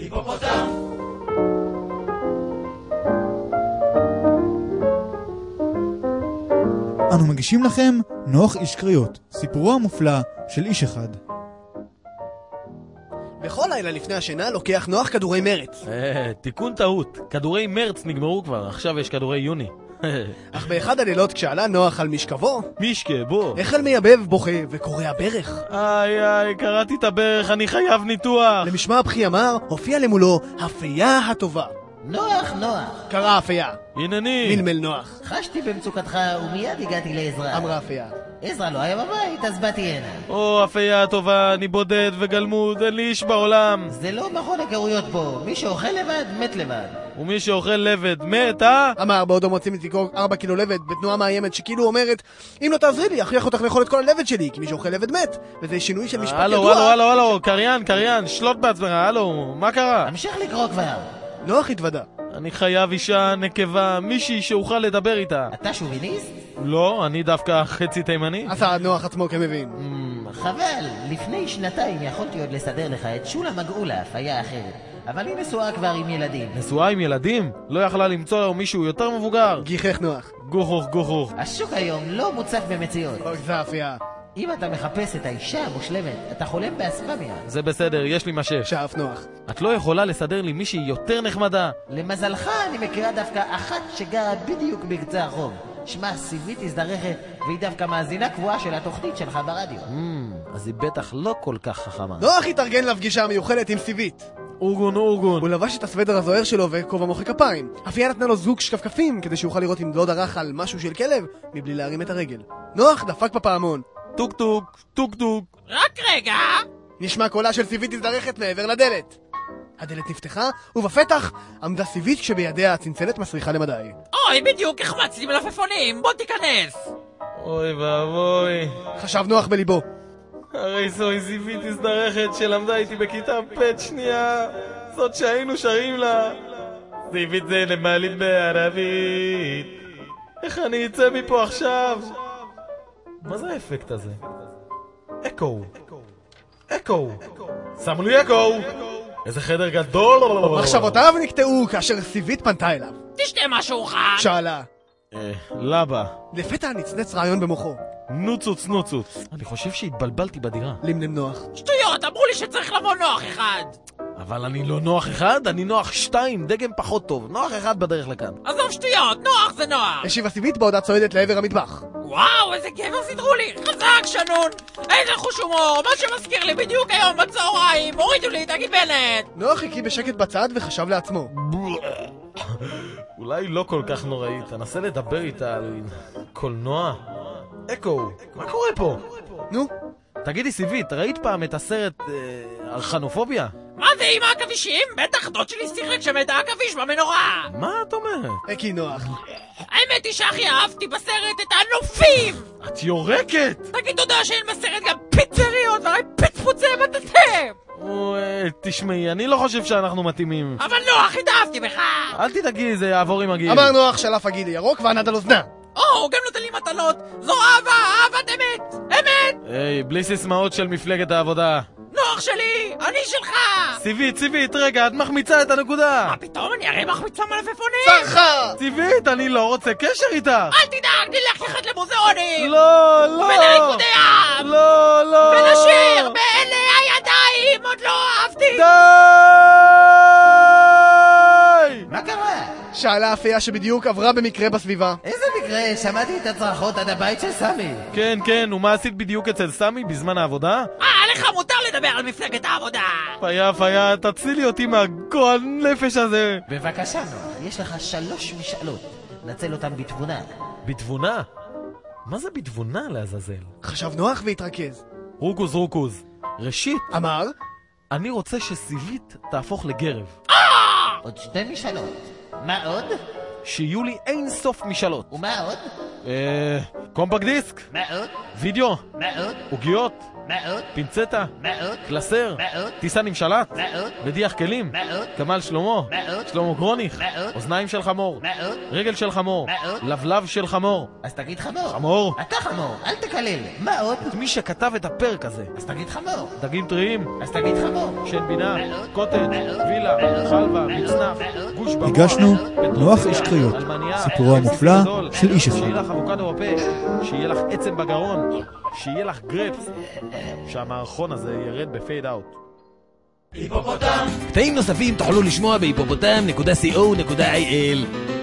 היפופוטם! אנו מגישים לכם נוח איש קריאות, סיפורו המופלא של איש אחד. בכל לילה לפני השינה לוקח נוח כדורי מרץ. אה, תיקון טעות, כדורי מרץ נגמרו כבר, עכשיו יש כדורי יוני. אך באחד הלילות כשעלה נוח על משכבו, מישקה, בוא. החל מייבב, בוכה וקורע ברך. איי איי, קראתי את הברך, אני חייב ניתוח. למשמע הבכי אמר, הופיע למולו הפייה הטובה. נוח, נוח, קרא הפייה. הנני. מלמל נוח. חשתי במצוקתך ומיד הגעתי לעזרה. אמרה הפייה. עזרא לא היה בבית, אז באתי הנה. או, אפייה הטובה, אני בודד וגלמוד, אין לי איש בעולם. זה לא מכון היכרויות פה, מי שאוכל לבד, מת לבד. ומי שאוכל לבד מת, אה? אמר בעודו מוציא מזיקו ארבע קילו לבד בתנועה מאיימת שכאילו אומרת אם לא תעזרי לי, אכריח אותך לאכול את כל הלבד שלי כי מי שאוכל לבד מת וזה שינוי של משפט הלו, ידוע הלו, הלו, הלו, קריין, קריין, שלוט בעצמך, הלו, מה קרה? המשך לקרוא כבר. נוח התוודה. אני חייב אישה, נקבה, מישהי שאוכל לדבר איתה. אתה שוביניסט? לא, אני דווקא חצי תימני. עשה נוח עצמו כמבין. אמ, חבל, לפני שנתיים יכולתי עוד לסדר לך את שולה מגעולה, היה אחרת. אבל היא נשואה כבר עם ילדים. נשואה עם ילדים? לא יכלה למצוא מישהו יותר מבוגר? גיחך נוח. גוחוך גוחוך. השוק היום לא מוצף במציאות. זה אפייה. אם אתה מחפש את האישה המושלמת, אתה חולם באספמיה. זה בסדר, יש לי משש. שאף נוח. את לא יכולה לסדר לי מישהי יותר נחמדה? למזלך אני מכירה דווקא אחת שגרה בדיוק בקצה הרחוב. שמה סיבית הזדרכת, והיא דווקא מאזינה קבועה של התוכנית שלך ברדיו. אמ, אז היא בטח לא כל כך חכמה. נוח התארגן לפגישה המיוחדת עם סיבית. ארגון ארגון. הוא לבש את הסוודר הזוהר שלו וכובע מוחא כפיים. אפייה נתנה לו זוג שקפקפים כדי שיוכל לראות אם לא דרך על משהו של כלב מבלי להרים את הרגל. נוח דפק בפעמון. טוק טוק, טוק טוק. רק רגע! נשמע קולה של סיבית הזדרכת מעבר לדלת. הדלת נפתחה, ובפתח עמדה סיבית כשבידיה הצנצנת מסריחה למדי. אוי, בדיוק החמצתי מלפפונים, בוא תיכנס! אוי ואבוי. חשב נוח בליבו. הרי זוהי זיווית הזדרכת שלמדה איתי בכיתה פ' שנייה. זאת שהיינו שרים לה. זיווית זה למעלית בערבית. איך אני אצא מפה עכשיו? מה זה האפקט הזה? אקו. אקו. שמו לי אקו. איזה חדר גדול. מחשבותיו נקטעו כאשר סיבית פנתה אליו. תשתה משהו חד! שאלה. אה, לבה. לפתע נצנץ רעיון במוחו. נוצוץ נוצוץ. אני חושב שהתבלבלתי בדירה. למנם נוח. שטויות, אמרו לי שצריך לבוא נוח אחד! אבל אני לא נוח אחד, אני נוח שתיים, דגם פחות טוב. נוח אחד בדרך לכאן. עזוב שטויות, נוח זה נוח! השיבה סיבית בעודה צועדת לעבר המטבח. וואו, איזה גבר סידרו לי! חזק, שנון! איזה חוש הומור! מה שמזכיר לי בדיוק היום בצהריים! הורידו לי את הגיבנת! נוח הקיא בשקט בצד וחשב לעצמו. אולי לא כל כך נוראית, תנסה לדבר איתה על קולנוע. אקו, מה קורה פה? נו, תגידי סיבית, ראית פעם את הסרט אה, ארכנופוביה? מה זה עם העכבישים? בטח דוד שלי שיחק שם את העכביש במנורה! מה את אומרת? הקיא נוח. האמת היא שהכי אהבתי בסרט את הנופים! את יורקת! תגיד תודה שאין בסרט גם פיצריות והרי פצפוצי מטאטא! או, אה, תשמעי, אני לא חושב שאנחנו מתאימים. אבל נוח, התאהבתי בך! אל תדאגי, זה יעבור עם הגיל. אמר נוח שלף הגיל לירוק וענד על אוזנה. או, הוא גם נותן לי מתנות! זו אהבה, אהבת אמת! אמת! היי, בלי סיסמאות של מפלגת העבודה. נוח שלי! אני שלך! סיבית, סיבית, רגע, את מחמיצה את הנקודה! מה פתאום? אני הרי מחמיצה מלפפונים! צרחה! סיבית, אני לא רוצה קשר איתך! אל תדאג, נלך יחד למוזיאונים! לא, לא! ולריקודי עם! לא, לא! ונשיר באלה הידיים! עוד לא אהבתי! די! מה קרה? שאלה אפייה שבדיוק עברה במקרה בסביבה. איזה מקרה? שמעתי את הצרחות עד הבית של סמי. כן, כן, ומה עשית בדיוק אצל סמי בזמן העבודה? אה, לך מותר לדבר על מפלגת העבודה! פיה, פיה, תצילי אותי מהגועל נפש הזה! בבקשה, נוח, יש לך שלוש משאלות. נצל אותן בתבונה. בתבונה? מה זה בתבונה לעזאזל? חשב נוח והתרכז. ריכוז ריכוז. ראשית, אמר, אני רוצה שסיבית תהפוך לגרב. עוד שתי משאלות. מה עוד? שיהיו לי אין סוף משאלות. ומה עוד? אה... קומפקט דיסק? מה עוד? וידאו? מה עוד? עוגיות? מה עוד? פינצטה? מה עוד? קלסר? מה עוד? טיסן עם שלט? מה עוד? מדיח כלים? מה עוד? גמל שלמה? מה עוד? שלמה גרוניך? מה עוד? אוזניים של חמור? מה עוד? רגל של חמור? מה עוד? לבלב של חמור? אז תגיד חמור. חמור? אתה חמור, אל תקלל. מה עוד? מי שכתב את הפרק הזה? אז תגיד חמור. דגים טריים? אז תגיד חמור. שן בינה? קוטג'? וילה? חלבה? מה הגשנו נוח איש אלמניה, סיפורו סיפור המופלא של איש אחד. שיהיה לך אבוקדו בפה, שיהיה לך עצם בגרון, שיהיה לך גרפס, שהמערכון הזה ירד בפייד אאוט. קטעים נוספים תוכלו לשמוע בהיפופוטם.co.il